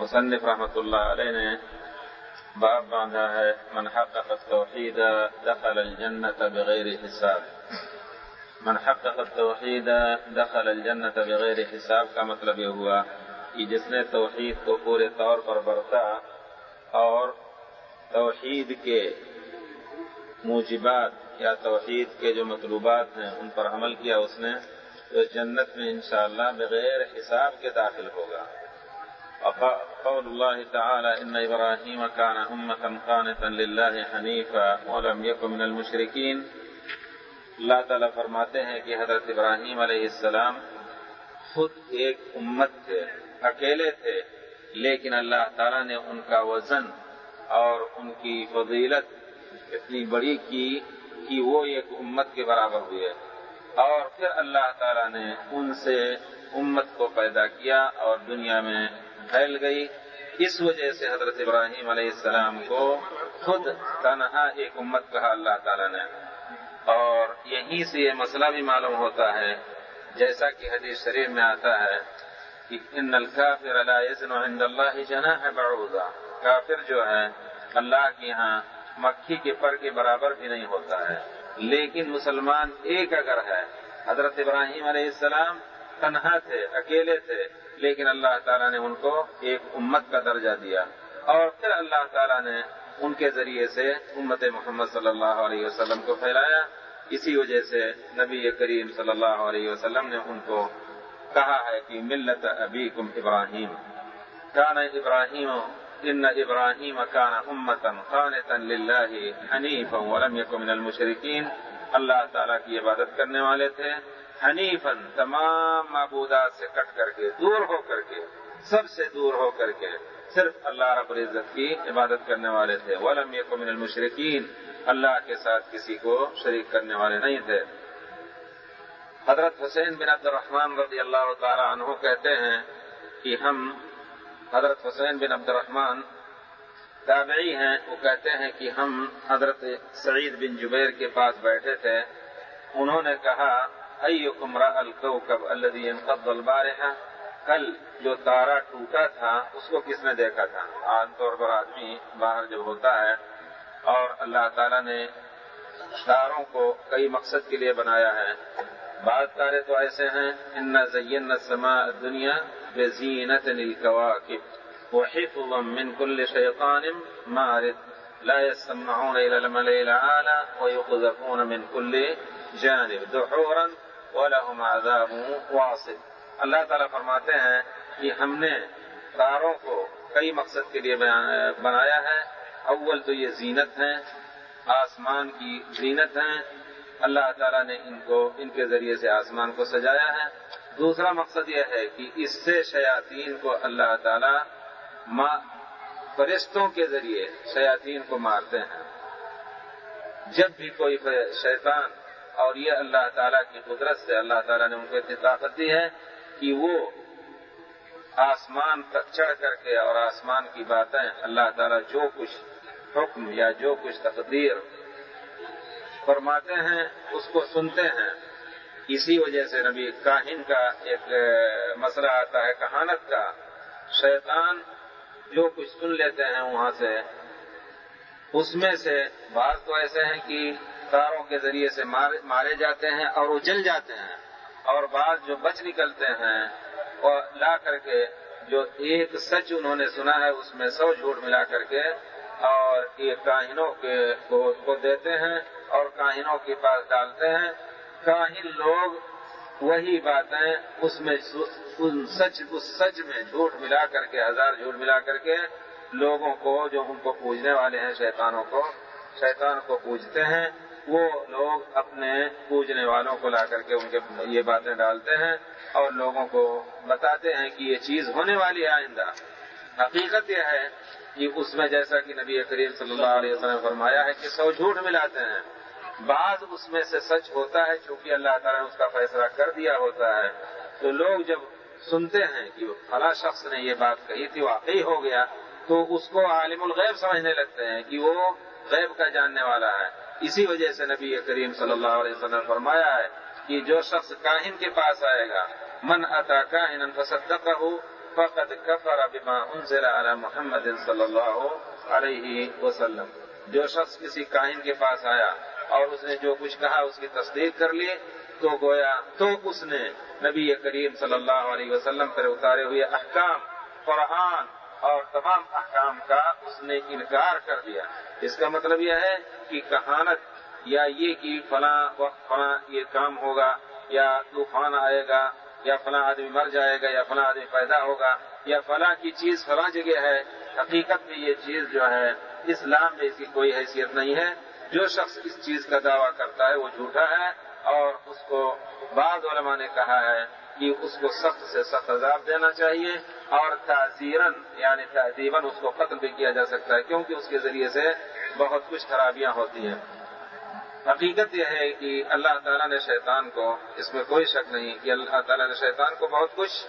مصنف رحمت اللہ علیہ نے باب باندھا ہے، من حقق التوحید دخل الجنة بغیر حساب. من حقق التوحید دخل الجنة بغیر حساب کا مطلب یہ ہوا کہ جس نے توحید کو پورے طور پر برتا اور توحید کے موجبات یا توحید کے جو مطلوبات ہیں ان پر عمل کیا اس نے، تو جنت میں انشاءاللہ بغیر حساب کے داخل ہوگا۔ قول الله تعالى إن إبراهيم كان أمة قانتا لله حنيفا ولم يكن من المشركين. اللہ تعالیٰ فرماتے ہیں کہ حضرت ابراہیم علیہ السلام خود ایک امت تھے، اکیلے تھے، لیکن اللہ تعالیٰ نے ان کا وزن اور ان کی فضیلت اتنی بڑی کی کہ وہ ایک امت کے برابر ہوئے۔ اور پھر اللہ تعالیٰ نے ان سے امت کو پیدا کیا اور دنیا میں پھیل گئی۔ اس وجہ سے حضرت ابراہیم علیہ السلام کو خود تنہا ایک امت کہا اللہ تعالیٰ نے۔ اور یہیں سے یہ مسئلہ بھی معلوم ہوتا ہے، جیسا کہ حدیث شریف میں آتا ہے کہ ان الکافر لا يزن عند اللہ جناح بعوضہ کافر جو ہے اللہ کے یہاں مکھی کے پر کے برابر بھی نہیں ہوتا ہے۔ لیکن مسلمان ایک اگر ہے، حضرت ابراہیم علیہ السلام تنہا تھے، اکیلے تھے لیکن اللہ تعالیٰ نے ان کو ایک امت کا درجہ دیا اور پھر اللہ تعالیٰ نے ان کے ذریعے سے امت محمد صلی اللہ علیہ وسلم کو پھیلایا۔ اسی وجہ سے نبی کریم صلی اللہ علیہ وسلم نے ان کو کہا ہے کہ ملت ابی کم ابراہیم۔ کان ابراہیم، ان ابراہیم کان امتن خانتا للہ حنیفا ولم یکن من المشرکین۔ اللہ تعالیٰ کی عبادت کرنے والے تھے۔ حنیفن تمام معبودات سے کٹ کر کے، دور ہو کر کے، سب سے دور ہو کر کے صرف اللہ رب العزت کی عبادت کرنے والے تھے۔ ولم من المشرقین اللہ کے ساتھ کسی کو شریک کرنے والے نہیں تھے۔ حضرت حسین بن عبد الرحمان رضی اللہ تعالی عنہ کہتے ہیں کہ ہم حضرت حسین بن عبد الرحمان تابعی ہیں۔ وہ کہتے ہیں کہ ہم حضرت سعید بن جبیر کے پاس بیٹھے تھے۔ انہوں نے کہا ایکم را الکوکب الذی انقض البارحہ کل جو تارا ٹوٹا تھا، اس کو کس نے دیکھا تھا؟ عام طور پر آدمی باہر جب ہوتا ہے، اور اللہ تعالیٰ نے تاروں کو کئی مقصد کے لیے بنایا ہے۔ بعض تارے تو ایسے ہیں ان زین سما دنیا بے زینت الكواكب وحفظا من كل شيطان مارد۔ لا يسمعون الى الملئ الاعلى ويقذفون من كل جانب دحورا ولهم عذاب واصب۔ اللہ تعالیٰ فرماتے ہیں کہ ہم نے تاروں کو کئی مقصد کے لیے بنایا ہے۔ اول تو یہ زینت ہیں آسمان کی زینت ہیں اللہ تعالیٰ نے ان کو ان کے ذریعے سے آسمان کو سجایا ہے۔ دوسرا مقصد یہ ہے کہ اس سے شیاطین کو اللہ تعالیٰ فرشتوں کے ذریعے شیاطین کو مارتے ہیں۔ جب بھی کوئی شیطان اور یہ اللہ تعالیٰ کی قدرت سے اللہ تعالیٰ نے ان کو اتنی طاقت دی ہے کہ وہ آسمان تک چڑھ کر کے اور آسمان کی باتیں اللہ تعالیٰ جو کچھ حکم یا جو کچھ تقدیر فرماتے ہیں، اس کو سنتے ہیں۔ اسی وجہ سے نبی کاہن کا ایک مسئلہ آتا ہے، کہانت کا۔ شیطان جو کچھ سن لیتے ہیں وہاں سے، اس میں سے بعض تو ایسے ہیں کہ تاروں کے ذریعے سے مارے جاتے ہیں اور وہ جل جاتے ہیں اور بعض جو بچ نکلتے ہیں اور لا کر کے جو ایک سچ انہوں نے سنا ہے اس میں سو جھوٹ ملا کر کے اور یہ کاہنوں کے کو دیتے ہیں اور کاہنوں کے پاس ڈالتے ہیں۔ کاہن لوگ وہی باتیں اس میں ان سچ اس سچ میں جھوٹ ملا کر کے، ہزار جھوٹ ملا کر کے لوگوں کو جو ان کو پوجنے والے ہیں، شیطانوں کو، شیطان کو پوجتے ہیں۔ وہ لوگ اپنے پوجنے والوں کو لا کر کے ان کے یہ باتیں ڈالتے ہیں اور لوگوں کو بتاتے ہیں کہ یہ چیز ہونے والی ہے آئندہ۔ حقیقت یہ ہے کہ اس میں جیسا کہ نبی کریم صلی اللہ علیہ وسلم نے فرمایا ہے کہ سو جھوٹ ملاتے ہیں۔ بعض اس میں سے سچ ہوتا ہے چونکہ اللہ تعالیٰ نے اس کا فیصلہ کر دیا ہوتا ہے۔ تو لوگ جب سنتے ہیں کہ فلاں شخص نے یہ بات کہی تھی، واقعی ہو گیا، تو اس کو عالم الغیب سمجھنے لگتے ہیں کہ وہ غیب کا جاننے والا ہے۔ اسی وجہ سے نبی کریم صلی اللہ علیہ وسلم نے فرمایا ہے کہ جو شخص کاہن کے پاس آئے گا، من اتا کاہن فصدقہ، فقد کفر بما انزل على محمد صلی اللہ علیہ وسلم۔ جو شخص کسی کاہن کے پاس آیا اور اس نے جو کچھ کہا، اس کی تصدیق کر لی، تو گویا، تو اس نے نبی کریم صلی اللہ علیہ وسلم پر اتارے ہوئے احکام، قرآن اور تمام احکام کا اس نے انکار کر دیا۔ اس کا مطلب یہ ہے کہ کہانت یا یہ کہ فلاں وقت فلاں یہ کام ہوگا یا طوفان آئے گا یا فلاں آدمی مر جائے گا یا فلاں آدمی پیدا ہوگا یا فلاں کی چیز فلاں جگہ ہے، حقیقت میں یہ چیز جو ہے، اسلام میں اس کی کوئی حیثیت نہیں ہے۔ جو شخص اس چیز کا دعویٰ کرتا ہے، وہ جھوٹا ہے اور اس کو بعض علماء نے کہا ہے کہ اس کو سخت سے سخت عذاب دینا چاہیے اور تعزیرن یعنی تہذیباً اس کو قتل بھی کیا جا سکتا ہے، کیونکہ اس کے ذریعے سے بہت کچھ خرابیاں ہوتی ہیں۔ حقیقت یہ ہے کہ اللہ تعالیٰ نے شیطان کو، اس میں کوئی شک نہیں کہ اللہ تعالیٰ نے شیطان کو بہت کچھ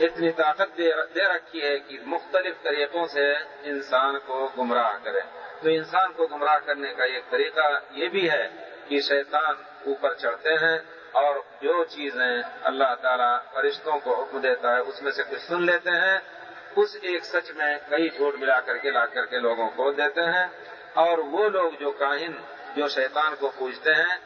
اتنی طاقت دے رکھی ہے کہ مختلف طریقوں سے انسان کو گمراہ کرے۔ تو انسان کو گمراہ کرنے کا ایک طریقہ یہ بھی ہے کہ شیطان اوپر چڑھتے ہیں اور جو چیزیں اللہ تعالیٰ فرشتوں کو حکم دیتا ہے، اس میں سے کچھ سن لیتے ہیں۔ اس ایک سچ میں کئی جھوٹ ملا کر کے، لا کر کے لوگوں کو دیتے ہیں۔ اور وہ لوگ جو کاہن، جو شیطان کو پوجتے ہیں،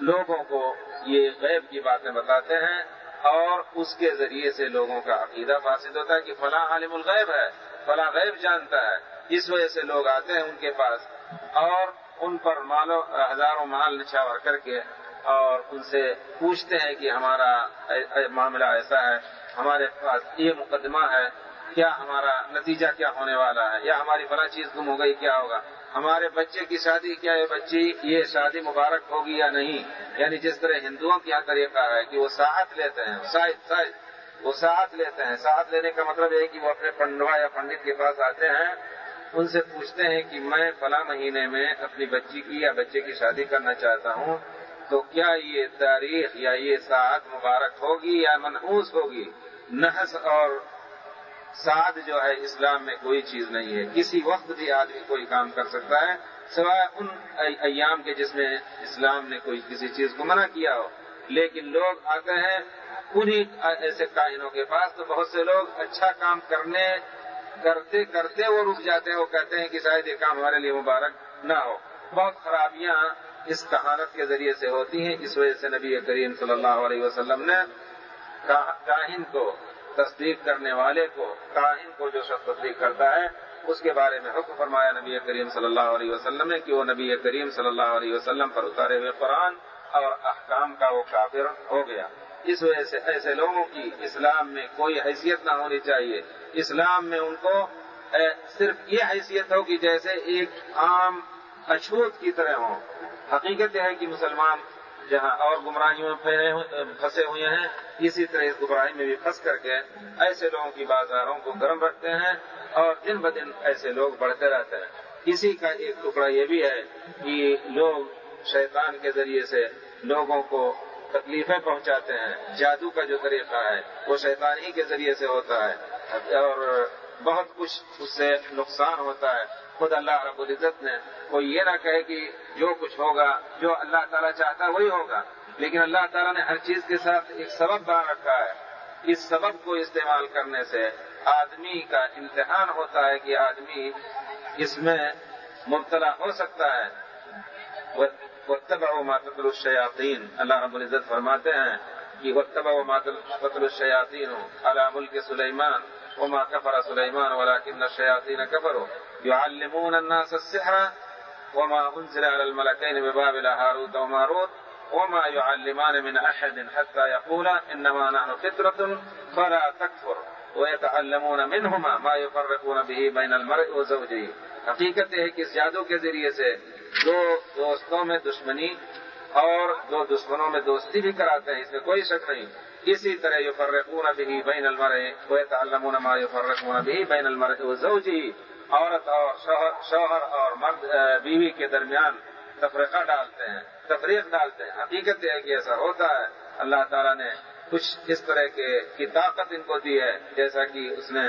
لوگوں کو یہ غیب کی باتیں بتاتے ہیں۔ اور اس کے ذریعے سے لوگوں کا عقیدہ فاسد ہوتا ہے کہ فلاں عالم الغیب ہے، فلاں غیب جانتا ہے۔ اس وجہ سے لوگ آتے ہیں ان کے پاس اور ان پر مالو ہزاروں مال نچھاور کر کے اور ان سے پوچھتے ہیں کہ ہمارا معاملہ ایسا ہے، ہمارے پاس یہ مقدمہ ہے، کیا ہمارا نتیجہ کیا ہونے والا ہے؟ یا ہماری فلاں چیز گم ہو گئی، کیا ہوگا؟ ہمارے بچے کی شادی، کیا ہے بچی یہ شادی مبارک ہوگی یا نہیں؟ یعنی جس طرح ہندوؤں کا طریقہ ہے کہ وہ ساتھ لیتے ہیں شاید شاید وہ ساتھ لیتے ہیں۔ ساتھ لینے کا مطلب یہ ہے کہ وہ اپنے پنڈوا یا پنڈت کے پاس آتے ہیں، ان سے پوچھتے ہیں کہ میں فلاں مہینے میں اپنی بچی کی یا بچے کی شادی کرنا چاہتا ہوں تو کیا یہ تاریخ یا یہ ساعت مبارک ہوگی یا منحوس ہوگی؟ نحس اور سعد جو ہے اسلام میں کوئی چیز نہیں ہے۔ کسی وقت بھی آدمی کوئی کام کر سکتا ہے، سوائے ان ایام کے جس میں اسلام نے کوئی کسی چیز کو منع کیا ہو۔ لیکن لوگ آتے ہیں انہیں ایسے کائنوں کے پاس، تو بہت سے لوگ اچھا کام کرنے، کرتے کرتے وہ رک جاتے ہیں۔ وہ کہتے ہیں کہ شاید یہ کام ہمارے لیے مبارک نہ ہو۔ بہت خرابیاں اس کہانت کے ذریعے سے ہوتی ہیں، اس وجہ سے نبی کریم صلی اللہ علیہ وسلم نے کاہن کو تصدیق کرنے والے کو، کاہن کو جو شخص تصدیق کرتا ہے، اس کے بارے میں حکم فرمایا نبی کریم صلی اللہ علیہ وسلم نے کہ وہ نبی کریم صلی اللہ علیہ وسلم پر اتارے ہوئے قرآن اور احکام کا وہ کافر ہو گیا۔ اس وجہ سے ایسے لوگوں کی اسلام میں کوئی حیثیت نہ ہونی چاہیے۔ اسلام میں ان کو صرف یہ حیثیت ہو کہ جیسے ایک عام اچھوت کی طرح ہوں۔ حقیقت یہ ہے کہ مسلمان جہاں اور گمراہیوں میں پھنسے ہوئے ہیں، اسی طرح اس گمراہی میں بھی پھنس کر کے ایسے لوگوں کی بازاروں کو گرم رکھتے ہیں اور دن بدن ایسے لوگ بڑھتے رہتے ہیں۔ اسی کا ایک ٹکڑا یہ بھی ہے کہ لوگ شیطان کے ذریعے سے لوگوں کو تکلیفیں پہنچاتے ہیں۔ جادو کا جو طریقہ ہے، وہ شیطان ہی کے ذریعے سے ہوتا ہے اور بہت کچھ اس سے نقصان ہوتا ہے۔ خود اللہ رب العزت نے کوئی یہ نہ کہے کہ جو کچھ ہوگا، جو اللہ تعالیٰ چاہتا ہے وہی ہوگا۔ لیکن اللہ تعالیٰ نے ہر چیز کے ساتھ ایک سبب بنا رکھا ہے۔ اس سبب کو استعمال کرنے سے آدمی کا امتحان ہوتا ہے کہ آدمی اس میں مبتلا ہو سکتا ہے۔ و ماتل الشیاطین اللہ رب العزت فرماتے ہیں کہ وطبع و ماتل الشیاطین على ملک سلیمان وما كفر سليمان ولكن الشياطين كفروا۔ يعلمون الناس السحر وما أنزل على الملكين ببابل هاروت وماروت وما يعلمان من أحد حتى يقولا إنما نحن فترة فلا تكفر ويتعلمون منهما ما يفرقون به بين المرء وزوجه حقیقت ہے کہ اس جادو کے ذریعے سے دو دوستوں میں دشمنی اور دو دشمنوں میں دوستی بھی کراتے ہیں اس میں کوئی شک نہیں اسی طرح یو فرقون بھی بین المرے وہ تعلمون ما یفرقون بھی بین المرے وہ زوجی عورت اور شوہر اور مرد بیوی کے درمیان تفریقہ ڈالتے ہیں، تفریق ڈالتے ہیں، حقیقت ہے کہ ایسا ہوتا ہے۔ اللہ تعالیٰ نے کچھ اس طرح کے کی طاقت ان کو دی ہے، جیسا کہ اس نے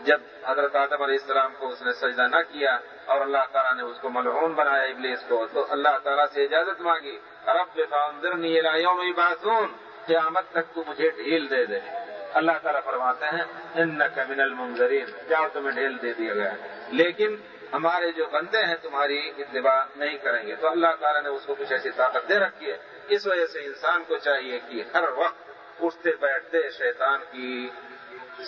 جب حضرت آدم علیہ السلام کو اس نے سجدہ نہ کیا اور اللہ تعالیٰ نے اس کو ملعون بنایا ابلیس کو، تو اللہ تعالیٰ سے اجازت مانگی، رب فاندرنی یوم باسون قیامت تک تو مجھے ڈھیل دے دے۔ اللہ تعالیٰ فرماتے ہیں ان من المنظرین جاؤ تمہیں ڈھیل دے دیا گیا۔ لیکن ہمارے جو بندے ہیں، تمہاری اتباع نہیں کریں گے۔ تو اللہ تعالیٰ نے اس کو کچھ ایسی طاقت دے رکھی ہے۔ اس وجہ سے انسان کو چاہیے کہ ہر وقت اٹھتے بیٹھتے شیطان کی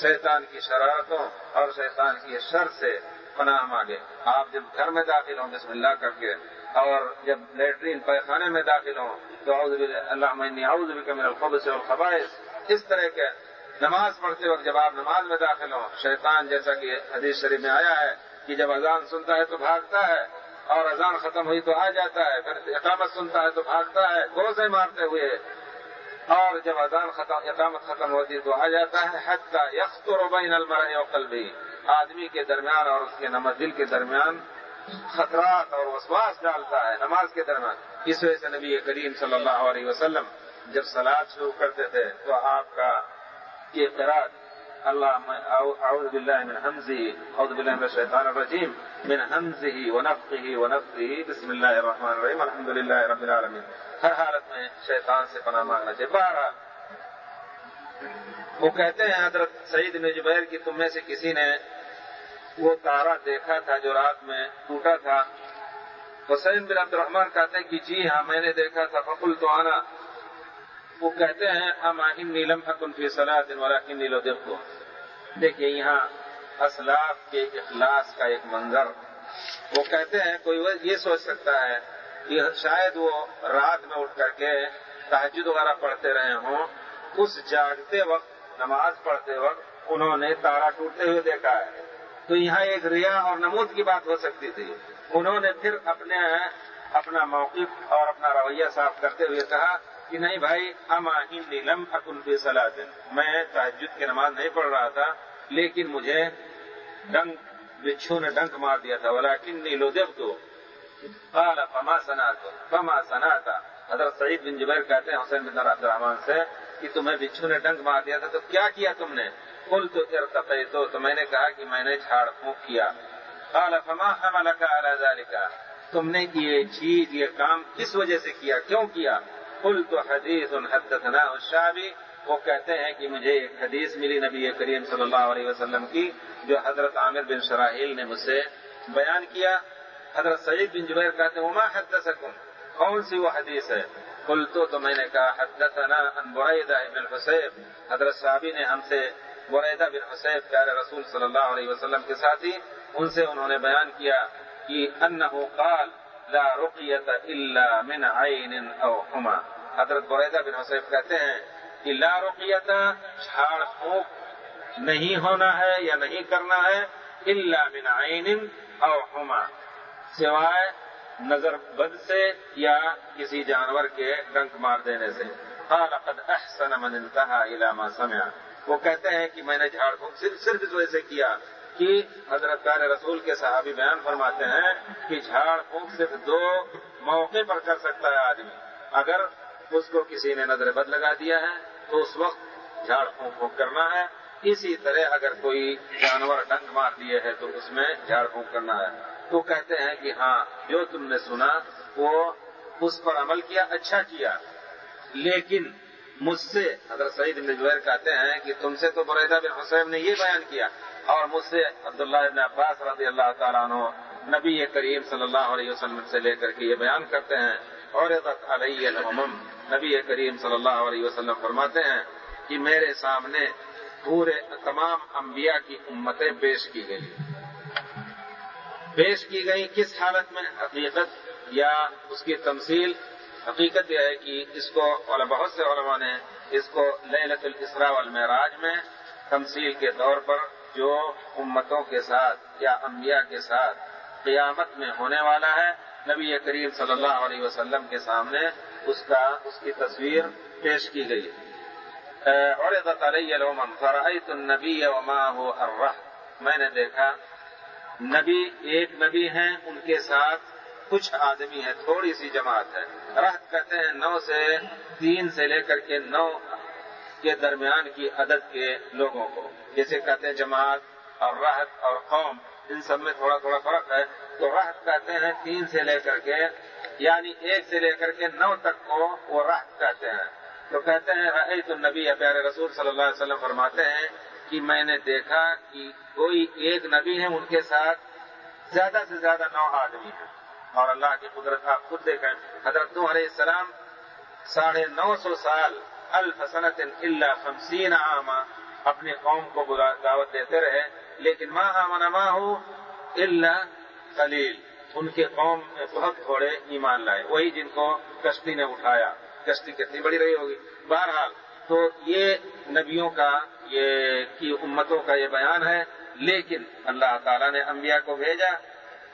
شیطان کی شرارتوں اور شیطان کی شر سے پناہ مانگے۔ آپ جب گھر میں داخل ہوں، بسم اللہ کر کے، اور جب لیٹرین، پیخانے میں داخل ہوں، تو اللہ من الخبث والخبائث، اس طرح کے نماز پڑھتے وقت جب آپ نماز میں داخل ہوں، شیطان جیسا کہ حدیث شریف میں آیا ہے کہ جب اذان سنتا ہے تو بھاگتا ہے اور اذان ختم ہوئی تو آ جاتا ہے، پھر اقامت سنتا ہے تو بھاگتا ہے، گوزے مارتے ہوئے اور جب اذان ختم، اقامت ختم ہوتی ہے تو آ جاتا ہے حد کا یکر بین المرء و بھی آدمی کے درمیان اور اس کے نمک دل کے درمیان خطرات اور وسواس ڈالتا ہے نماز کے درمیان۔ اس وجہ سے نبی کریم صلی اللہ علیہ وسلم جب سلاد شروع کرتے تھے تو آپ کا یہ قرآن اللہ اعوذ باللہ من حمزه اعوذ باللہ من الشیطان الرجیم، من حمزه ونفخه ونفخه بسم اللہ الرحمن الرحیم الحمد للہ رب العالمین۔ ہر حالت میں شیطان سے پناہ مانگنا چاہیے۔ بارہ، وہ کہتے ہیں، حضرت سعید بن جبیر کی، تم میں سے کسی نے وہ تارا دیکھا تھا جو رات میں ٹوٹا تھا؟ حسین بن عبد الرحمان کہتے ہیں کہ جی ہاں میں نے دیکھا تھا فقل تو آنا وہ کہتے ہیں ہم آہم نیلم حکن فی صلاح دن والا نیلو دیکھو دیکھیے یہاں اسلاف کے اخلاص کا ایک منظر۔ وہ کہتے ہیں، کوئی یہ سوچ سکتا ہے کہ شاید وہ رات میں اٹھ کر کے تحجد وغیرہ پڑھتے رہے ہوں۔ اس جاگتے وقت، نماز پڑھتے وقت انہوں نے تارا ٹوٹتے ہوئے دیکھا ہے۔ تو یہاں ایک ریا اور نمود کی بات ہو سکتی تھی۔ انہوں نے پھر اپنے، اپنا موقف اور اپنا رویہ صاف کرتے ہوئے کہا کہ نہیں بھائی، ہم نیلم حکن فی صلاح میں تحجد کی نماز نہیں پڑھ رہا تھا، لیکن مجھے ڈنگ بچھو نے ڈنک مار دیا تھا۔ بولا کن نیلو دیو تو فما سنا تو فما سنا تھا حضرت سعید بن جبیر کہتے ہیں، حسین بن عبد الرحمان سے کہ تمہیں بچھو نے ڈنک مار دیا تھا، تو کیا کیا تم نے؟ کل تو ارتقی تو تو میں نے کہا کہ میں نے جھاڑ پھونک کیا۔ قال، فما حملك على ذلك تم نے یہ چیز، یہ کام کس وجہ سے کیا؟ کیوں کیا؟ کل تو حدیث حدثنا الشعبی وہ کہتے ہیں کہ مجھے ایک حدیث ملی نبی کریم صلی اللہ علیہ وسلم کی، جو حضرت عامر بن شراحیل نے مجھ سے بیان کیا۔ حضرت سعید بن جبیر کہتے ہیں، وما حدثکم؟ کون سی وہ حدیث ہے؟ کل تو میں نے کہا، حدثنا ان بریدہ ابن الحسیب حضرت صحابی نے ہم سے بریدہ بن حسیب پیارے رسول صلی اللہ علیہ وسلم کے ساتھی ان سے انہوں نے بیان کیا کہ انہو قال لا رقیت الا من عین او حما حضرت بریدہ بن حسیب کہتے ہیں کہ لا رقیت جھاڑ پھونک نہیں ہونا ہے یا نہیں کرنا ہے الا من عین او حما سوائے نظر بد سے یا کسی جانور کے ڈنک مار دینے سے۔ قال قد احسن من انتہا الى ما سمع۔ وہ کہتے ہیں کہ میں نے جھاڑ پھونک صرف صرف اس وجہ سے کیا کہ حضرت کار رسول کے صحابی بیان فرماتے ہیں کہ جھاڑ پھونک صرف دو موقع پر کر سکتا ہے آدمی۔ اگر اس کو کسی نے نظر بد لگا دیا ہے، تو اس وقت جھاڑ پھونک پھونک کرنا ہے۔ اسی طرح اگر کوئی جانور ڈنک مار دیے ہے تو اس میں جھاڑ پھونک کرنا ہے۔ تو کہتے ہیں کہ ہاں جو تم نے سنا، وہ اس پر عمل کیا اچھا کیا۔ لیکن مجھ سے حضرت سعید بن جبیر کہتے ہیں کہ تم سے تو بریدہ بن حسین نے یہ بیان کیا اور مجھ سے عبداللہ ابن عباس رضی اللہ تعالیٰ عنہ نبی کریم صلی اللہ علیہ وسلم سے لے کر کے یہ بیان کرتے ہیں۔ اور علیہ نبی کریم صلی اللہ علیہ وسلم فرماتے ہیں کہ میرے سامنے پورے تمام انبیاء کی امتیں پیش کی گئی پیش کی گئی کس حالت میں؟ حقیقت یا اس کی تمثیل؟ حقیقت یہ ہے کہ اس کو بہت سے علماء نے اس کو للت الاسراء والمعراج میں تمثیل کے طور پر جو امتوں کے ساتھ یا انبیاء کے ساتھ قیامت میں ہونے والا ہے، نبی کریم صلی اللہ علیہ وسلم کے سامنے اس کا، اس کی تصویر پیش کی گئی۔ عرضت علی الامم فرأیت النبی ومعه الرح میں نے دیکھا، نبی ایک نبی ہیں، ان کے ساتھ کچھ آدمی ہیں، تھوڑی سی جماعت ہے۔ رحت کہتے ہیں نو سے تین سے لے کر کے نو کے درمیان کی عدد کے لوگوں کو۔ جیسے کہتے ہیں جماعت اور راحت اور قوم، ان سب میں تھوڑا تھوڑا فرق ہے۔ تو راحت کہتے ہیں تین سے لے کر کے یعنی ایک سے لے کر کے نو تک کو وہ راحت کہتے ہیں۔ تو کہتے ہیں، رأیت النبی، پیارے رسول صلی اللہ علیہ وسلم فرماتے ہیں کہ میں نے دیکھا کہ کوئی ایک نبی ہے ان کے ساتھ زیادہ سے زیادہ نو آدمی ہیں۔ اور اللہ کی قدرت آپ خود دیکھیں، حضرت علیہ السلام ساڑھے نو سو سال الفسنت اللہ خمسین عامہ اپنی قوم کو دعوت دیتے رہے، لیکن ماں آمن ماں ہو اللہ خلیل ان کے قوم میں بہت تھوڑے ایمان لائے، وہی جن کو کشتی نے اٹھایا۔ کشتی کتنی بڑی رہی ہوگی۔ بہرحال، تو یہ نبیوں کا، یہ کی امتوں کا یہ بیان ہے، لیکن اللہ تعالیٰ نے انبیاء کو بھیجا۔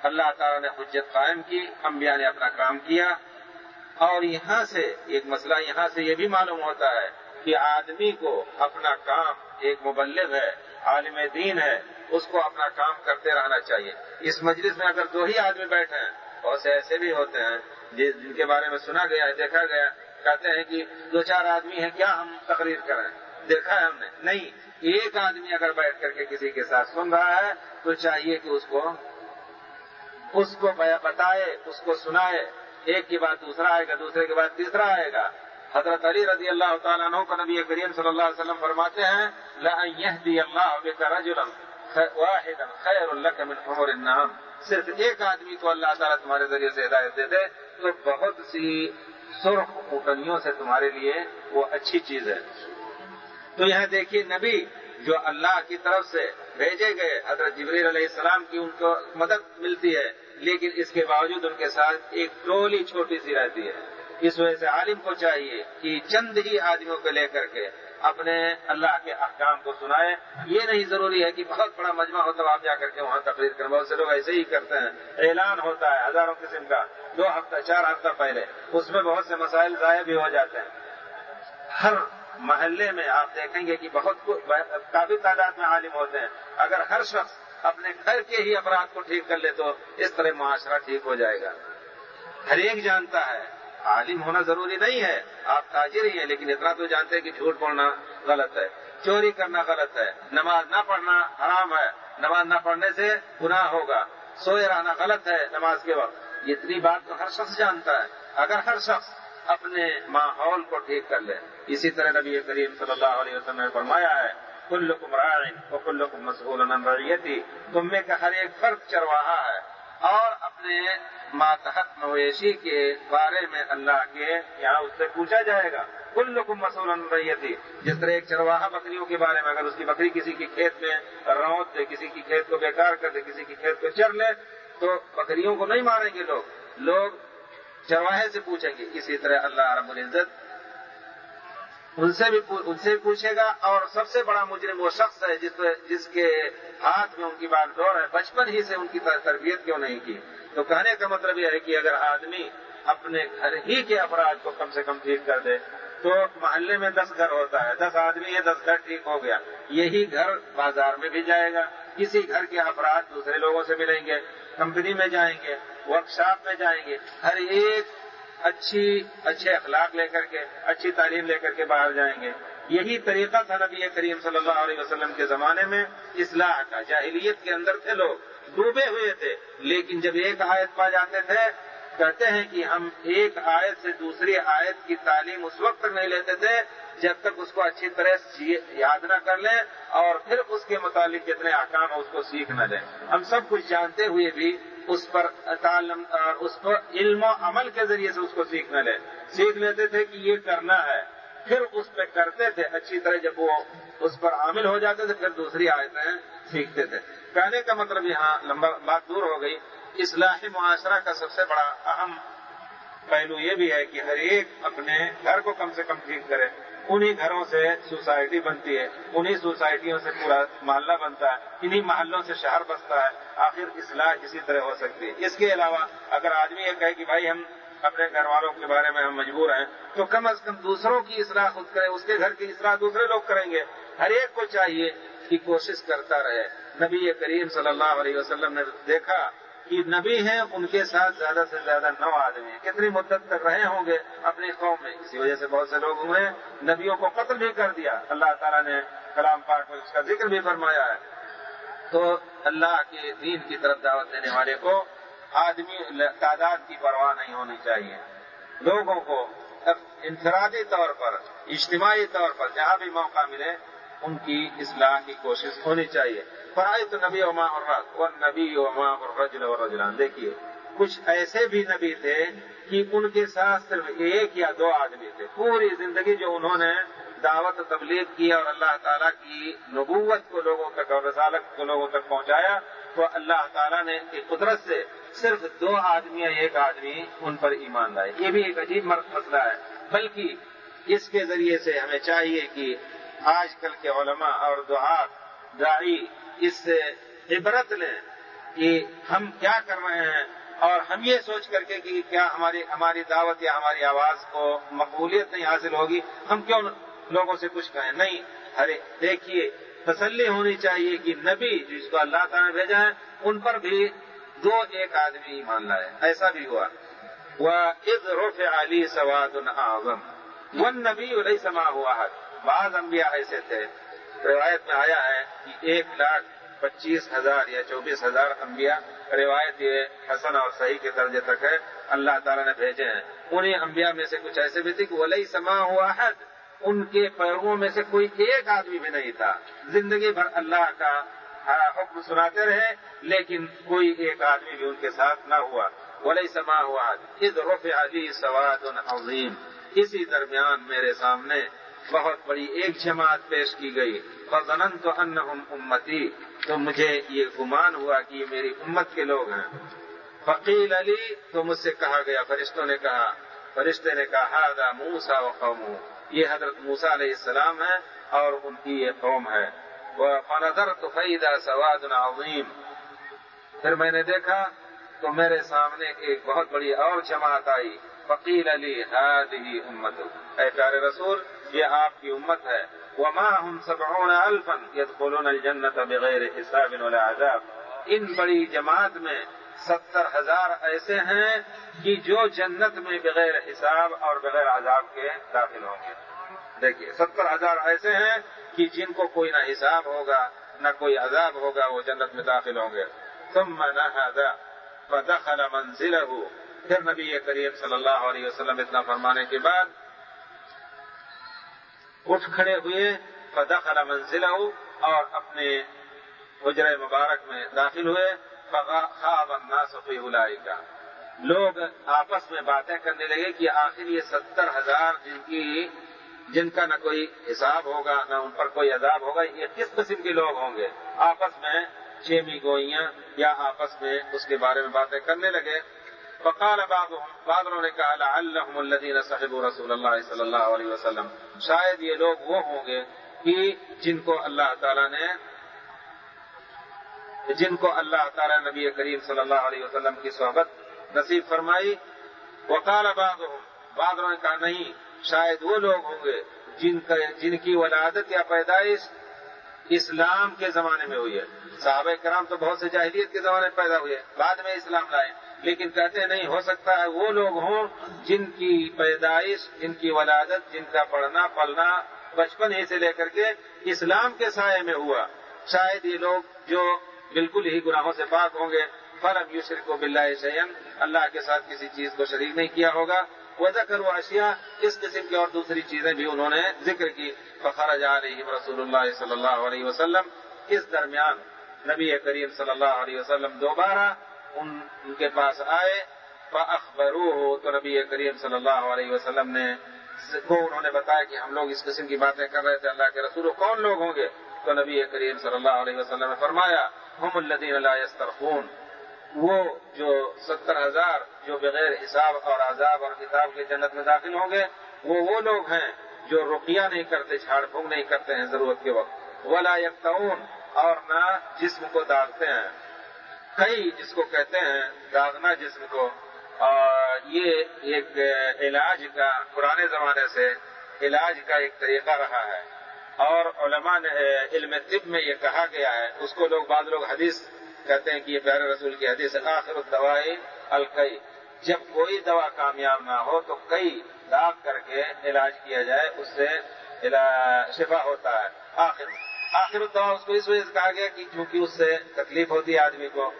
اللہ تعالیٰ نے حجت قائم کی، انبیاء نے اپنا کام کیا۔ اور یہاں سے ایک مسئلہ یہاں سے یہ بھی معلوم ہوتا ہے کہ آدمی کو اپنا کام ایک مبلغ ہے، عالم دین ہے، اس کو اپنا کام کرتے رہنا چاہیے۔ اس مجلس میں اگر دو ہی آدمی بیٹھے ہیں بہت سے ایسے بھی ہوتے ہیں جن کے بارے میں سنا گیا ہے دیکھا گیا، کہتے ہیں کہ دو چار آدمی ہیں، کیا ہم تقریر کریں؟ دیکھا ہے ہم نے۔ نہیں، ایک آدمی اگر بیٹھ کر کے کسی کے ساتھ سن رہا ہے، تو چاہیے کہ اس کو اس کو بتائے، اس کو سنائے۔ ایک کے بعد دوسرا آئے گا، دوسرے کے بعد تیسرا آئے گا۔ حضرت علی رضی اللہ تعالیٰ عنہ کا نبی کریم صلی اللہ علیہ وسلم فرماتے ہیں خیر اللہ من حمر النعم۔ صرف ایک آدمی کو اللہ تعالیٰ تمہارے ذریعے سے ہدایت دے دے، تو بہت سی سرخ اٹنیوں سے تمہارے لیے وہ اچھی چیز ہے۔ تو یہاں دیکھیے نبی جو اللہ کی طرف سے بھیجے گئے، حضرت جبریل علیہ السلام کی ان کو مدد ملتی ہے۔ لیکن اس کے باوجود ان کے ساتھ ایک ٹولی چھوٹی سی رہتی ہے۔ اس وجہ سے عالم کو چاہیے کہ چند ہی آدمیوں کو لے کر کے اپنے اللہ کے احکام کو سنائے۔ یہ نہیں ضروری ہے کہ بہت بڑا مجمع ہو تو آپ جا کر کے وہاں تقریر کریں۔ بہت سے لوگ ایسے ہی کرتے ہیں۔ اعلان ہوتا ہے ہزاروں قسم کا۔ دو ہفتہ، چار ہفتہ پہلے۔ اس میں بہت سے مسائل ضائع بھی ہو جاتے ہیں۔ ہر محلے میں آپ دیکھیں گے کہ بہت کافی تعداد میں عالم ہوتے ہیں۔ اگر ہر شخص اپنے گھر کے ہی افراد کو ٹھیک کر لے تو اس طرح معاشرہ ٹھیک ہو جائے گا۔ ہر ایک جانتا ہے، عالم ہونا ضروری نہیں ہے، آپ تاجر ہی ہیں، لیکن اتنا تو جانتے ہیں کہ جھوٹ بولنا غلط ہے، چوری کرنا غلط ہے، نماز نہ پڑھنا حرام ہے۔ نماز نہ پڑھنے سے گناہ ہوگا۔ سوئے رہنا غلط ہے نماز کے وقت۔ اتنی بات تو ہر شخص جانتا ہے۔ اگر ہر شخص اپنے ماحول کو ٹھیک کر لے۔ اسی طرح نبی کریم صلی اللہ علیہ وسلم نے فرمایا ہے کل رائن و کل مسغول ریتی تم میں کا ہر ایک فرق چرواہا ہے۔ اور اپنے ماتحت مویشی کے بارے میں اللہ کے یہاں اس سے پوچھا جائے گا۔ کل لکم مسول ریتی جس طرح ایک چرواہا بکریوں کے بارے میں اگر اس کی بکری کسی کی کھیت میں روت دے، کسی کی کھیت کو بیکار کر دے، کسی کی کھیت کو چر لے، تو بکریوں کو نہیں ماریں گے لوگ۔ لوگ چرواہے سے پوچھیں گے۔ اسی طرح اللہ رب العزت ان سے بھی ان سے پوچھے گا اور سب سے بڑا مجرم وہ شخص ہے جس جس کے ہاتھ میں ان کی بات ڈور ہے، بچپن ہی سے ان کی تربیت کیوں نہیں کی؟ تو کہنے کا مطلب یہ ہے کہ اگر آدمی اپنے گھر ہی کے افراد کو کم سے کم ٹھیک کر دے، تو محلے میں دس گھر ہوتا ہے۔ دس آدمی ہے، دس گھر ٹھیک ہو گیا۔ یہی گھر بازار میں بھی جائے گا۔ کسی گھر کے افراد دوسرے لوگوں سے ملیں گے، کمپنی میں جائیں گے ورک شاپ میں جائیں گے۔ ہر ایک اچھی، اچھے اخلاق لے کر کے، اچھی تعلیم لے کر کے باہر جائیں گے۔ یہی طریقہ تھا نبی کریم صلی اللہ علیہ وسلم کے زمانے میں، اصلاح کا۔ جاہلیت کے اندر تھے لوگ، ڈوبے ہوئے تھے۔ لیکن جب ایک آیت پا جاتے تھے، کہتے ہیں کہ ہم ایک آیت سے دوسری آیت کی تعلیم اس وقت تک نہیں لیتے تھے جب تک اس کو اچھی طرح یاد نہ کر لیں اور پھر اس کے متعلق جتنے احکام ہیں، اس کو سیکھ نہ دیں ہم سب کچھ جانتے ہوئے بھی اس پر تعلم اس پر علم و عمل کے ذریعے سے اس کو سیکھ نہ لیں سیکھ لیتے تھے کہ یہ کرنا ہے، پھر اس پہ کرتے تھے۔ اچھی طرح جب وہ اس پر عامل ہو جاتے تھے، پھر دوسری آیتیں سیکھتے تھے۔ کہنے کا مطلب یہاں لمبا بات دور ہو گئی۔ اصلاحی معاشرہ کا سب سے بڑا اہم پہلو یہ بھی ہے کہ ہر ایک اپنے گھر کو کم سے کم ٹھیک کرے۔ انہی گھروں سے سوسائٹی بنتی ہے انہی سوسائٹیوں سے پورا محلہ بنتا ہے، انہی محلوں سے شہر بستا ہے، آخر اصلاح اسی طرح ہو سکتی ہے۔ اس کے علاوہ اگر آدمی یہ کہے کہ بھائی ہم اپنے گھر والوں کے بارے میں ہم مجبور ہیں، تو کم از کم دوسروں کی اصلاح خود کریں، اس کے گھر کی اصلاح دوسرے لوگ کریں گے۔ ہر ایک کو چاہیے کہ کوشش کرتا رہے۔ نبی کریم صلی اللہ علیہ وسلم نے دیکھا کہ نبی ہیں، ان کے ساتھ زیادہ سے زیادہ نو آدمی ہیں۔ کتنی مدت تک رہے ہوں گے اپنی قوم میں؟ اسی وجہ سے بہت سے لوگ ہوئے نبیوں کو قتل بھی کر دیا۔ اللہ تعالیٰ نے کلام پاک میں اس کا ذکر بھی فرمایا ہے۔ تو اللہ کے دین کی طرف دعوت دینے والے کو آدمی، تعداد کی پرواہ نہیں ہونی چاہیے۔ لوگوں کو انفرادی طور پر، اجتماعی طور پر جہاں بھی موقع ملے، ان کی اصلاح کی کوشش ہونی چاہیے۔ پڑھائی تو نبی عما اور نبی عما اور رجل اور رجلان دیکھیے، کچھ ایسے بھی نبی تھے کہ ان کے ساتھ صرف ایک یا دو آدمی تھے۔ پوری زندگی جو انہوں نے دعوت تبلیغ کی اور اللہ تعالیٰ کی نبوت کو لوگوں تک اور رسالت کو لوگوں تک پہنچایا، تو اللہ تعالیٰ نے قدرت سے صرف دو آدمی یا ایک آدمی ان پر ایمان لائے۔ یہ بھی ایک عجیب مسئلہ ہے۔ بلکہ اس کے ذریعے سے ہمیں چاہیے کہ آج کل کے علماء اور دعات داعی اس سے عبرت لیں کہ ہم کیا کر رہے ہیں اور ہم یہ سوچ کر کے کہ کیا ہماری ہماری دعوت یا ہماری آواز کو مقبولیت نہیں حاصل ہوگی، ہم کیوں لوگوں سے کچھ کہیں؟ نہیں، ارے دیکھیے، تسلی ہونی چاہیے کہ نبی جس کو اللہ تعالیٰ نے بھیجا ہے، ان پر بھی دو ایک آدمی ایمان لائے۔ ایسا بھی ہوا۔ وہ عز رف علی سواد اعظم ون نبی علیہ سما ہوا بعض انبیاء ایسے تھے۔ روایت میں آیا ہے کہ ایک لاکھ پچیس ہزار یا چوبیس ہزار انبیاء، روایت یہ حسن اور صحیح کے درجے تک ہے، اللہ تعالیٰ نے بھیجے ہیں۔ انہیں انبیاء میں سے کچھ ایسے بھی تھے کہ ولی سما ہوا ہے ان کے پیرووں میں سے کوئی ایک آدمی بھی نہیں تھا۔ زندگی بھر اللہ کا حکم سناتے رہے، لیکن کوئی ایک آدمی بھی ان کے ساتھ نہ ہوا۔ ولی سما ہوا عز رف علی سواد عظیم اسی درمیان میرے سامنے بہت بڑی ایک جماعت پیش کی گئی۔ فضنن تو ان امتی تو مجھے یہ گمان ہوا کہ یہ میری امت کے لوگ ہیں۔ فقیل علی تو مجھ سے کہا گیا، فرشتوں نے کہا۔ فرشتے نے کہا ہادا موسا و قوم یہ حضرت موسا علیہ السلام ہے اور ان کی یہ قوم ہے۔ وہ فنظر تو فیدا سواد عظیم پھر میں نے دیکھا تو میرے سامنے ایک بہت بڑی اور جماعت آئی۔ فقیل علی ہاد ہی امت اے پیارے رسول یہ آپ کی امت ہے۔ وما هم سبعون الفا يدخلون الجنة بغیر حساب ولا عذاب۔ ان بڑی جماعت میں ستر ہزار ایسے ہیں کہ جو جنت میں بغیر حساب اور بغیر عذاب کے داخل ہوں گے۔ دیکھیے، ستر ہزار ایسے ہیں کہ جن کو کوئی نہ حساب ہوگا، نہ کوئی عذاب ہوگا، وہ جنت میں داخل ہوں گے۔ ثم نهض فدخل منزله۔ پھر نبی کریم صلی اللہ علیہ وسلم اتنا فرمانے کے بعد اٹھ کھڑے ہوئے، فدخل منزلہ اور اپنے حجر مبارک میں داخل ہوئے خواب الناس فی اولئک لوگ آپس میں باتیں کرنے لگے کہ آخر یہ ستر ہزار جن کی، جن کا نہ کوئی حساب ہوگا، نہ ان پر کوئی عذاب ہوگا، یہ کس قسم کے لوگ ہوں گے؟ آپس میں چیمی گوئیاں یا آپس میں اس کے بارے میں باتیں کرنے لگے۔ فقال بعضهم بعضوں نے کہا، لعلهم الذين صحبوا رسول اللہ صلی اللہ علیہ وسلم. شاید یہ لوگ وہ ہوں گے کہ جن کو اللہ تعالیٰ نے جن کو اللہ تعالیٰ نبی کریم صلی اللہ علیہ وسلم کی صحبت نصیب فرمائی. وقال بعضهم بعضوں نے کہا، نہیں، شاید وہ لوگ ہوں گے جن کا جن کی ولادت یا پیدائش اسلام کے زمانے میں ہوئی ہے۔ صحابہ کرام تو بہت سے جاہلیت کے زمانے میں پیدا ہوئے بعد میں اسلام لائے۔ لیکن کہتے نہیں ہو سکتا ہے وہ لوگ ہوں جن کی پیدائش، جن کی ولادت، جن کا پڑھنا، پلنا بچپن ہی سے لے کر کے اسلام کے سائے میں ہوا۔ شاید یہ لوگ جو بالکل ہی گناہوں سے پاک ہوں گے۔ فرق یو شرک و بلّہ شعین اللہ کے ساتھ کسی چیز کو شریک نہیں کیا ہوگا۔ وجہ کرو اشیاء، اس قسم کی اور دوسری چیزیں بھی انہوں نے ذکر کی۔ فخر جا رہی رسول اللہ صلی اللہ علیہ وسلم۔ اس درمیان نبی کریم صلی اللہ علیہ وسلم دوبارہ ان ان کے پاس آئے اخبرو ہو تو نبی کریم صلی اللہ علیہ وسلم نے کو انہوں نے بتایا کہ ہم لوگ اس قسم کی باتیں کر رہے تھے، اللہ کے رسول، کون لوگ ہوں گے؟ تو نبی کریم صلی اللہ علیہ وسلم نے فرمایا، ہم الدین اللہ یسترخون، وہ جو ستر ہزار، جو بغیر حساب اور عذاب اور کتاب کے جنت میں داخل ہوں گے، وہ وہ لوگ ہیں جو رقیہ نہیں کرتے جھاڑ پھونک نہیں کرتے ہیں ضرورت کے وقت۔ ولا یکتعون اور نہ جسم کو داغتے ہیں۔ کئی جس کو کہتے ہیں، داغنا جسم کو، اور یہ ایک علاج کا پرانے زمانے سے علاج کا ایک طریقہ رہا ہے۔ اور علماء نے، علم طب میں یہ کہا گیا ہے۔ اس کو لوگ بعض لوگ حدیث کہتے ہیں کہ یہ پیارے رسول کی حدیث آخر دوائی الکئی جب کوئی دوا کامیاب نہ ہو تو کئی داغ کر کے علاج کیا جائے، اس سے شفا ہوتا ہے۔ آخر آخر دوا اس کو اس وجہ سے کہا گیا کہ کیونکہ اس سے تکلیف ہوتی ہے آدمی کو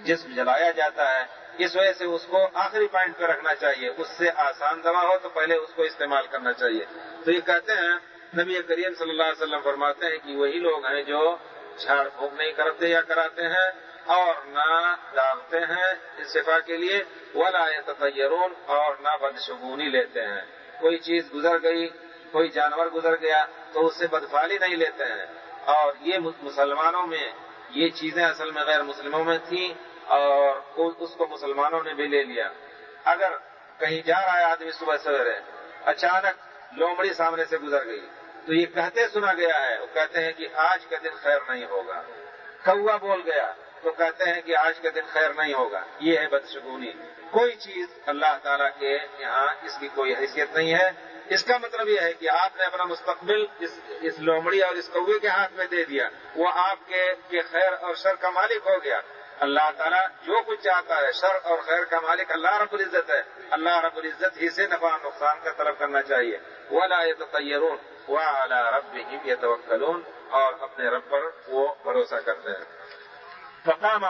جسم جلایا جاتا ہے، اس وجہ سے اس کو آخری پوائنٹ پہ رکھنا چاہیے، اس سے آسان دوا ہو تو پہلے اس کو استعمال کرنا چاہیے۔ تو یہ کہتے ہیں، نبی کریم صلی اللہ علیہ وسلم فرماتے ہیں کہ وہی لوگ ہیں جو جھاڑ پھونک نہیں کرتے یا کراتے ہیں اور نہ ڈالتے ہیں اس شفا کے لیے، ولا تطیرون اور نہ بدشگونی لیتے ہیں۔ کوئی چیز گزر گئی، کوئی جانور گزر گیا تو اس سے بدفالی نہیں لیتے ہیں۔ اور یہ مسلمانوں میں، یہ چیزیں اصل میں غیر مسلموں میں تھیں۔ اور اس کو مسلمانوں نے بھی لے لیا۔ اگر کہیں جا رہا ہے آدمی صبح سویرے اچانک لومڑی سامنے سے گزر گئی۔ تو یہ کہتے سنا گیا ہے، وہ کہتے ہیں کہ آج کا دن خیر نہیں ہوگا۔ کوا بول گیا، تو کہتے ہیں کہ آج کا دن خیر نہیں ہوگا۔ یہ ہے بدشگونی۔ کوئی چیز اللہ تعالیٰ کے یہاں اس کی کوئی حیثیت نہیں ہے۔ اس کا مطلب یہ ہے کہ آپ نے اپنا مستقبل اس اس لومڑی اور اس کوے کے ہاتھ میں دے دیا۔ وہ آپ کے خیر اور شر کا مالک ہو گیا۔ اللہ تعالیٰ جو کچھ چاہتا ہے، شر اور خیر کا مالک اللہ رب العزت ہے۔ اللہ رب العزت ہی سے نفع نقصان کا طلب کرنا چاہیے۔ وہ لائے تیرون وہ رب توکلون اور اپنے رب پر وہ بھروسہ کرتے ہیں۔ فقام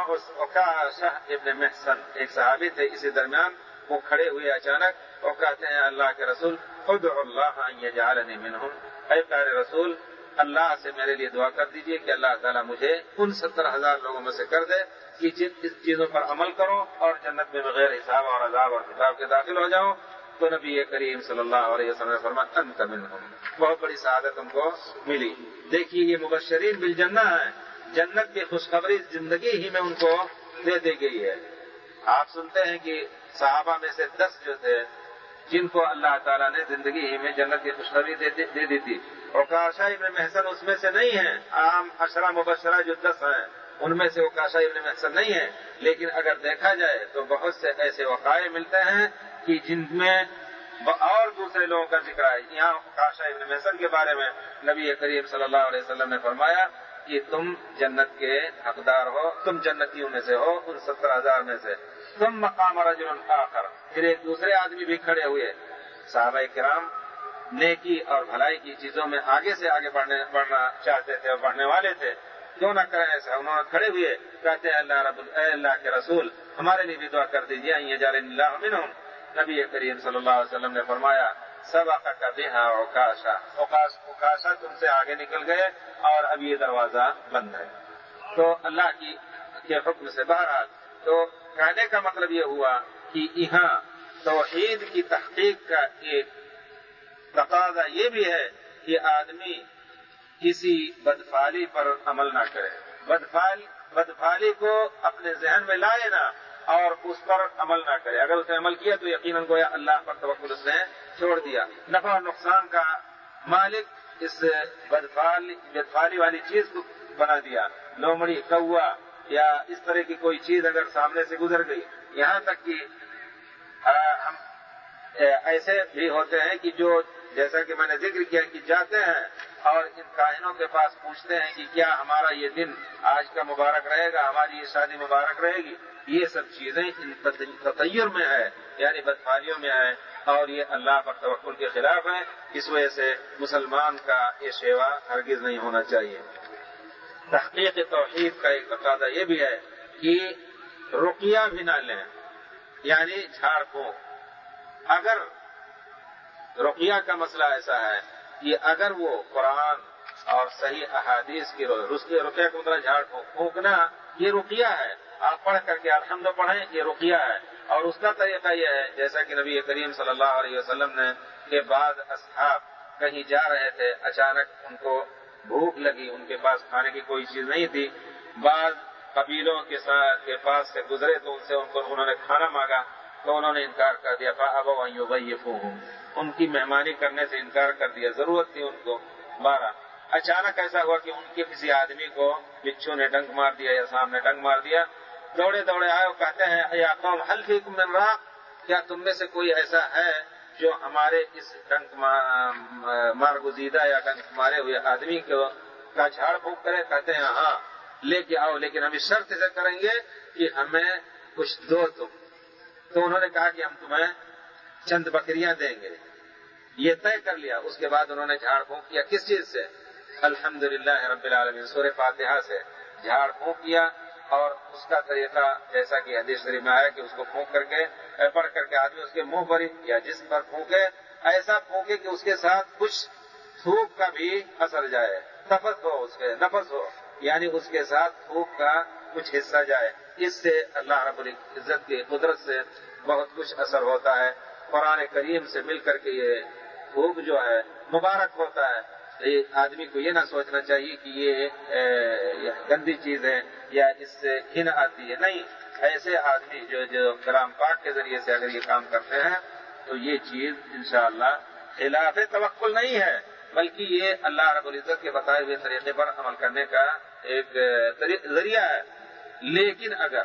شاہ ابن محسن۔ ایک صحابی تھے اسی درمیان، وہ کھڑے ہوئے اچانک اور کہتے ہیں، اللہ کے رسول خود اللہ جعلنی منہم۔ اے پیارے رسول اللہ سے میرے لیے دعا کر دیجیے کہ اللہ تعالیٰ مجھے ان ستر ہزار لوگوں میں سے کر دے کہ جن اس چیزوں پر عمل کرو اور جنت میں بغیر حساب اور عذاب اور کتاب کے داخل ہو جاؤں۔ تو نبی کریم صلی اللہ علیہ وسلم نے فرمایا انت منہم۔ بہت بڑی سعادت تم کو ملی۔ دیکھیے، یہ مبشرین بالجنہ ہے جنت کی خوشخبری زندگی ہی میں ان کو دے دی گئی ہے۔ آپ سنتے ہیں کہ صحابہ میں سے دس جو تھے، جن کو اللہ تعالیٰ نے زندگی ہی میں جنت کی خوشخبری دے دی تھی۔ اوکاشا ابن محسن اس میں سے نہیں ہے عام اشرا مبشرہ جو دس ہیں، ان میں سے وہ کاشا ابن محسن نہیں ہے لیکن اگر دیکھا جائے تو بہت سے ایسے وقائع ملتے ہیں کہ جن میں اور دوسرے لوگوں کا ذکر ہے یہاں کاشا ابن محسن کے بارے میں نبی کریم صلی اللہ علیہ وسلم نے فرمایا کہ تم جنت کے حقدار ہو، تم جنتیوں میں سے ہو، ان ستر ہزار میں سے۔ تم مقام رجل آخر، پھر ایک دوسرے آدمی بھی کھڑے ہوئے۔ صحابہ کرام نیکی اور بھلائی کی چیزوں میں آگے سے آگے بڑھنے بڑھنا چاہتے تھے اور بڑھنے والے تھے۔ کیوں نہ کریں ایسا؟ انہوں نے کھڑے ہوئے کہتے ہیں، اللہ رب اے اللہ کے رسول، ہمارے لیے بھی دعا کر دیجیے یہ جال اللہ منہم۔ نبی کریم صلی اللہ علیہ وسلم نے فرمایا سب کا دیہا اوکاشا اوکاشا تم سے آگے نکل گئے اور اب یہ دروازہ بند ہے۔ تو اللہ کی کے حکم سے بہرحال، تو کہنے کا مطلب یہ ہوا کہ یہاں توحید کی تحقیق کا ایک تقاضا یہ بھی ہے کہ آدمی کسی بدفالی پر عمل نہ کرے۔ بدفال بدفالی کو اپنے ذہن میں لائے نہ اور اس پر عمل نہ کرے۔ اگر اس نے عمل کیا تو یقیناً گویا اللہ پر توقل اس نے چھوڑ دیا۔ نفع اور نقصان کا مالک اس بدفالی بدفالی والی چیز کو بنا دیا۔ لومڑی، کوا یا اس طرح کی کوئی چیز اگر سامنے سے گزر گئی۔ یہاں تک کہ ہم ایسے بھی ہوتے ہیں کہ جو جیسا کہ میں نے ذکر کیا کہ جاتے ہیں اور ان کاہنوں کے پاس پوچھتے ہیں کہ کیا ہمارا یہ دن آج کا مبارک رہے گا، ہماری یہ شادی مبارک رہے گی؟ یہ سب چیزیں ان تطیر میں ہے یعنی بدفالیوں میں ہے اور یہ اللہ پر توقل کے خلاف ہے، اس وجہ سے مسلمان کا یہ سیوا ہرگز نہیں ہونا چاہیے۔ تحقیق توحید کا ایک تقاضا یہ بھی ہے کہ رقیہ بھی نہ لیں یعنی جھاڑ پھونک۔ اگر رقیہ کا مسئلہ ایسا ہے کہ اگر وہ قرآن اور صحیح احادیث کی رقیہ کا مطلب جھاڑ پھونکنا، یہ رقیہ ہے۔ آپ پڑھ کر کے الحمد پڑھیں، یہ رقیہ ہے۔ اور اس کا طریقہ یہ ہے، جیسا کہ نبی کریم صلی اللہ علیہ وسلم نے کے بعد اصحاب کہیں جا رہے تھے، اچانک ان کو بھوک لگی، ان کے پاس کھانے کی کوئی چیز نہیں تھی۔ بعض قبیلوں کے ساتھ کے پاس سے گزرے تو ان سے ان کو انہوں نے کھانا مانگا۔ تو انہوں نے انکار کر دیا اب بھائی ان کی مہمانی کرنے سے انکار کر دیا، ضرورت تھی ان کو بارہ اچانک ایسا ہوا کہ ان کے کسی آدمی کو بچھو نے ڈنک مار دیا یا سامنے ڈنک مار دیا۔ دوڑے دوڑے آئے کہتے ہیں، یا قوم حلفی من راک کیا تم میں سے کوئی ایسا ہے جو ہمارے اس ڈنک مارگزیدہ یا ڈنک مارے ہوئے آدمی کو کا جھاڑ پھونک کرے؟ کہتے ہیں ہاں لے کے آؤ، لیکن ہم اس شرط سے کریں گے کہ ہمیں کچھ دو تم۔ تو انہوں نے کہا کہ ہم تمہیں چند بکریاں دیں گے۔ یہ طے کر لیا۔ اس کے بعد انہوں نے جھاڑ پھونک کیا کس چیز سے؟ الحمد للہ رب العالمین۔ سور فاتحہ سے جھاڑ پھونک کیا اور اس کا طریقہ جیسا کہ حدیث شریف میں آیا کہ اس کو پھونک کر کے پڑھ کر کے آدمی اس کے منہ پر یا جسم پر پھونکے۔ ایسا پھونکے کہ اس کے ساتھ کچھ تھوک کا بھی اثر جائے۔ نفس ہو اس کے نفس ہو۔ یعنی اس کے ساتھ تھوک کا کچھ حصہ جائے۔ اس سے اللہ رب العزت کی قدرت سے بہت کچھ اثر ہوتا ہے۔ قرآن کریم سے مل کر کے یہ تھوک جو ہے مبارک ہوتا ہے۔ آدمی کو یہ نہ سوچنا چاہیے کہ یہ گندی چیز ہے یا اس سے گھن آتی ہے۔ نہیں، ایسے آدمی جو جو کلام پاک کے ذریعے سے اگر یہ کام کرتے ہیں تو یہ چیز انشاءاللہ خلاف توقل نہیں ہے، بلکہ یہ اللہ رب العزت کے بتائے ہوئے طریقے پر عمل کرنے کا ایک ذریعہ ہے۔ لیکن اگر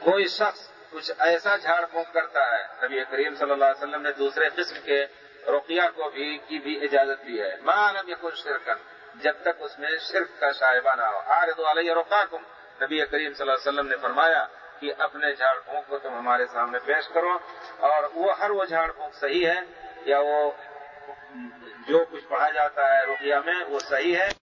کوئی شخص کچھ ایسا جھاڑ پھونک کرتا ہے، نبی کریم صلی اللہ علیہ وسلم نے دوسرے قسم کے رقیہ کو بھی کی بھی اجازت دی ہے۔ مانب یہ کچھ شرکن، جب تک اس میں شرک کا شائبہ نہ ہو۔ آرد علیہ رقاکم، نبی کریم صلی اللہ علیہ وسلم نے فرمایا کہ اپنے جھاڑ پھونک کو تم ہمارے سامنے پیش کرو، اور وہ ہر وہ جھاڑ پھونک صحیح ہے، یا وہ جو کچھ پڑھا جاتا ہے رقیہ میں، وہ صحیح ہے۔